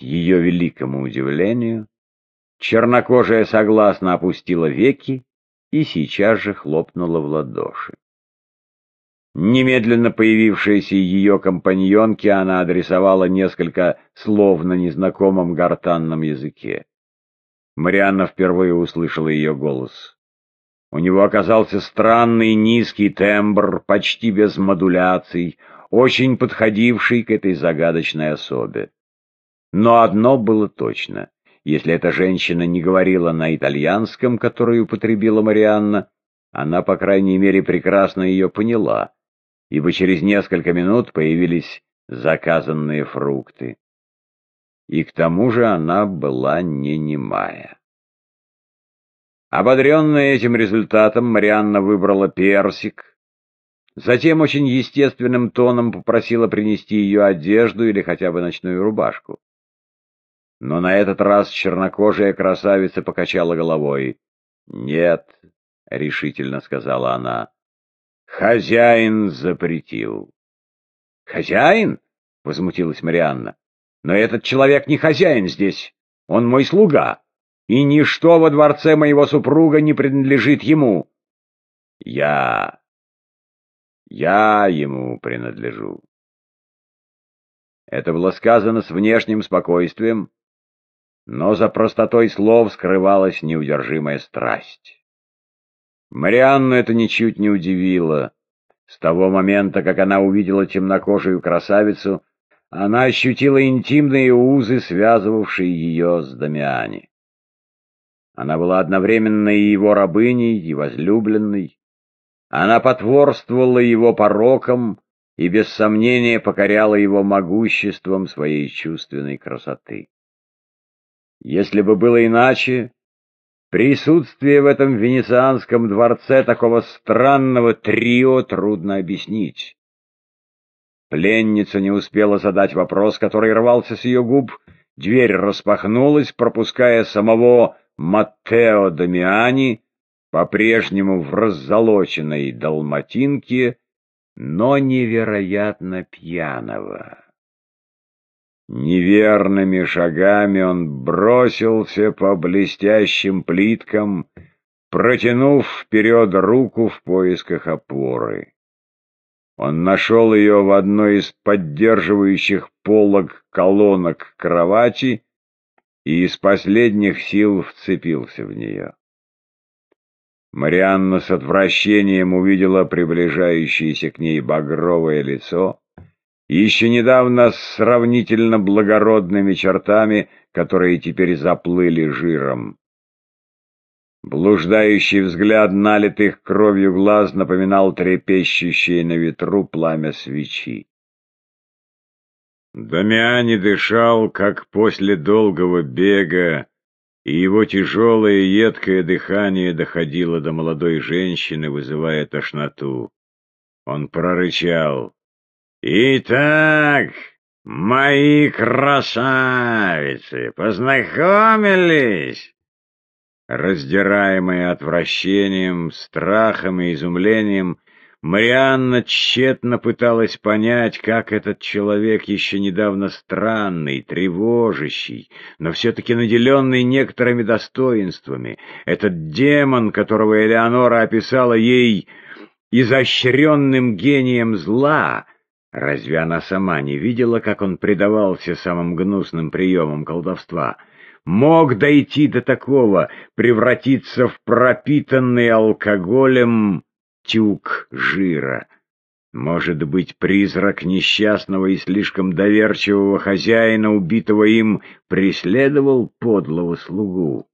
Ее великому удивлению, чернокожая согласно опустила веки и сейчас же хлопнула в ладоши. Немедленно появившейся ее компаньонке она адресовала несколько слов на незнакомом гортанном языке. Марианна впервые услышала ее голос. У него оказался странный низкий тембр, почти без модуляций, очень подходивший к этой загадочной особе. Но одно было точно. Если эта женщина не говорила на итальянском, который употребила Марианна, она, по крайней мере, прекрасно ее поняла, ибо через несколько минут появились заказанные фрукты. И к тому же она была не немая. Ободренная этим результатом, Марианна выбрала персик, затем очень естественным тоном попросила принести ее одежду или хотя бы ночную рубашку. Но на этот раз чернокожая красавица покачала головой. «Нет», — решительно сказала она, — «хозяин запретил». «Хозяин?» — возмутилась Марианна. «Но этот человек не хозяин здесь, он мой слуга» и ничто во дворце моего супруга не принадлежит ему. Я... я ему принадлежу. Это было сказано с внешним спокойствием, но за простотой слов скрывалась неудержимая страсть. Марианну это ничуть не удивило. С того момента, как она увидела темнокожую красавицу, она ощутила интимные узы, связывавшие ее с Дамиани. Она была одновременно и его рабыней, и возлюбленной. Она потворствовала его порокам и без сомнения покоряла его могуществом своей чувственной красоты. Если бы было иначе, присутствие в этом венецианском дворце такого странного трио трудно объяснить. Пленница не успела задать вопрос, который рвался с ее губ, дверь распахнулась, пропуская самого Маттео Дамиани, по-прежнему в раззолоченной далматинке, но невероятно пьяного. Неверными шагами он бросился по блестящим плиткам, протянув вперед руку в поисках опоры. Он нашел ее в одной из поддерживающих полок колонок кровати и из последних сил вцепился в нее. Марианна с отвращением увидела приближающееся к ней багровое лицо, еще недавно с сравнительно благородными чертами, которые теперь заплыли жиром. Блуждающий взгляд налитых кровью глаз напоминал трепещущее на ветру пламя свечи. Дамиани дышал, как после долгого бега, и его тяжелое едкое дыхание доходило до молодой женщины, вызывая тошноту. Он прорычал. «Итак, мои красавицы, познакомились?» Раздираемые отвращением, страхом и изумлением, Марианна тщетно пыталась понять, как этот человек еще недавно странный, тревожащий, но все-таки наделенный некоторыми достоинствами, этот демон, которого Элеонора описала ей изощренным гением зла, разве она сама не видела, как он предавался самым гнусным приемам колдовства? Мог дойти до такого, превратиться в пропитанный алкоголем тюк жира. Может быть, призрак несчастного и слишком доверчивого хозяина, убитого им, преследовал подлого слугу?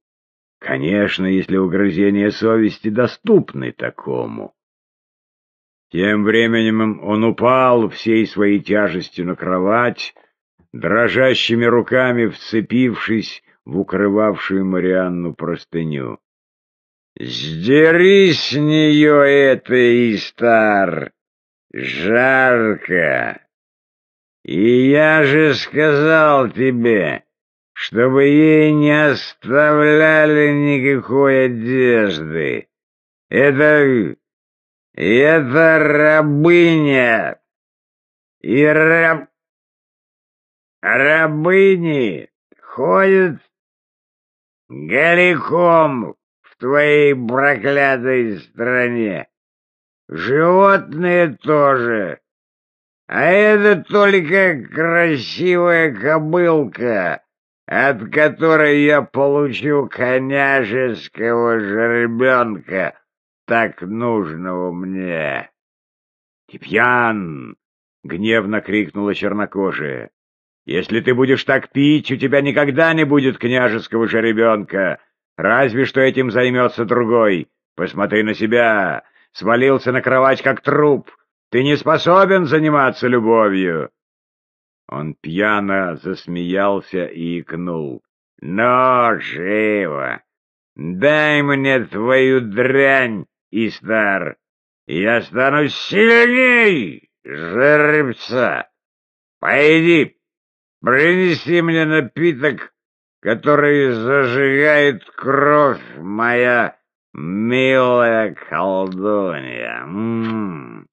Конечно, если угрызения совести доступны такому. Тем временем он упал всей своей тяжестью на кровать, дрожащими руками вцепившись в укрывавшую Марианну простыню. Сдери с нее это, Истар! Жарко! И я же сказал тебе, чтобы ей не оставляли никакой одежды. Это... это рабыня. И раб... рабыни ходят голиком в твоей проклятой стране. Животные тоже. А это только красивая кобылка, от которой я получу коняжеского жеребенка, так нужного мне. — Ты пьян! — гневно крикнула чернокожая. — Если ты будешь так пить, у тебя никогда не будет княжеского жеребенка. Разве что этим займется другой. Посмотри на себя. Свалился на кровать, как труп. Ты не способен заниматься любовью. Он пьяно засмеялся и икнул. «Но, живо! Дай мне твою дрянь, Истар! Я стану сильней жеребца! Пойди, принеси мне напиток, который зажигает кровь, моя милая колдунья. М -м -м.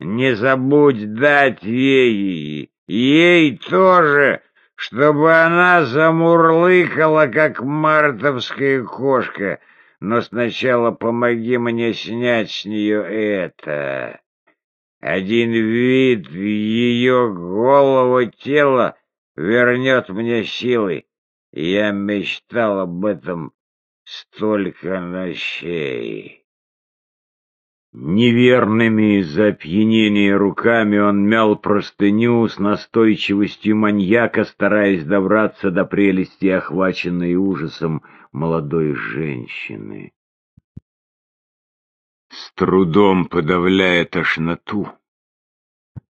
Не забудь дать ей Ей тоже, чтобы она замурлыкала, как мартовская кошка. Но сначала помоги мне снять с нее это. Один вид ее голого тела вернет мне силы. Я мечтал об этом столько ночей. Неверными из-за опьянения руками он мял простыню с настойчивостью маньяка, стараясь добраться до прелести, охваченной ужасом молодой женщины. С трудом подавляя тошноту,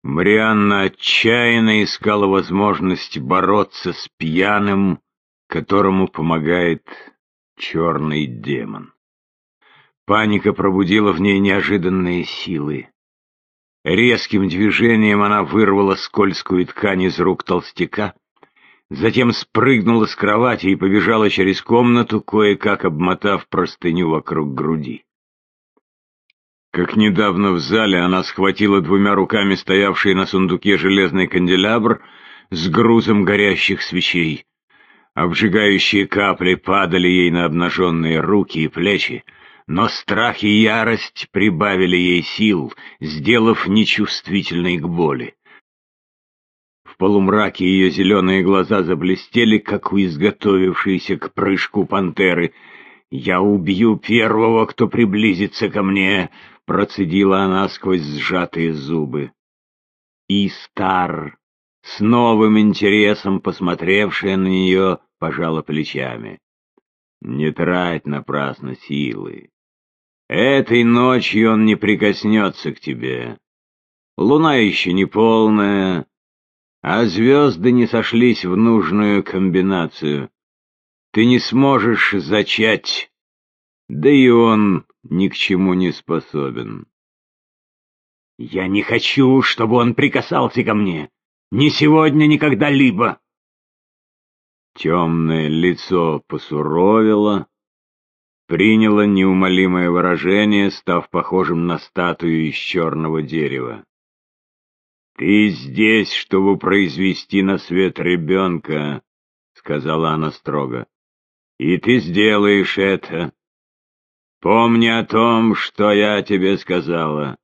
Марианна отчаянно искала возможность бороться с пьяным, которому помогает черный демон. Паника пробудила в ней неожиданные силы. Резким движением она вырвала скользкую ткань из рук толстяка, затем спрыгнула с кровати и побежала через комнату, кое-как обмотав простыню вокруг груди. Как недавно в зале она схватила двумя руками стоявший на сундуке железный канделябр с грузом горящих свечей. Обжигающие капли падали ей на обнаженные руки и плечи, но страх и ярость прибавили ей сил, сделав нечувствительной к боли. В полумраке ее зеленые глаза заблестели, как у изготовившейся к прыжку пантеры. «Я убью первого, кто приблизится ко мне!» — процедила она сквозь сжатые зубы. И Стар, с новым интересом посмотревшая на нее, пожала плечами. «Не трать напрасно силы. Этой ночью он не прикоснется к тебе. Луна еще не полная, а звезды не сошлись в нужную комбинацию. Ты не сможешь зачать, да и он ни к чему не способен. Я не хочу, чтобы он прикасался ко мне. Ни сегодня, ни когда-либо. Темное лицо посуровило, приняло неумолимое выражение, став похожим на статую из черного дерева. «Ты здесь, чтобы произвести на свет ребенка», — сказала она строго. «И ты сделаешь это. Помни о том, что я тебе сказала.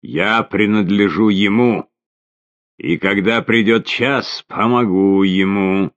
Я принадлежу ему, и когда придет час, помогу ему».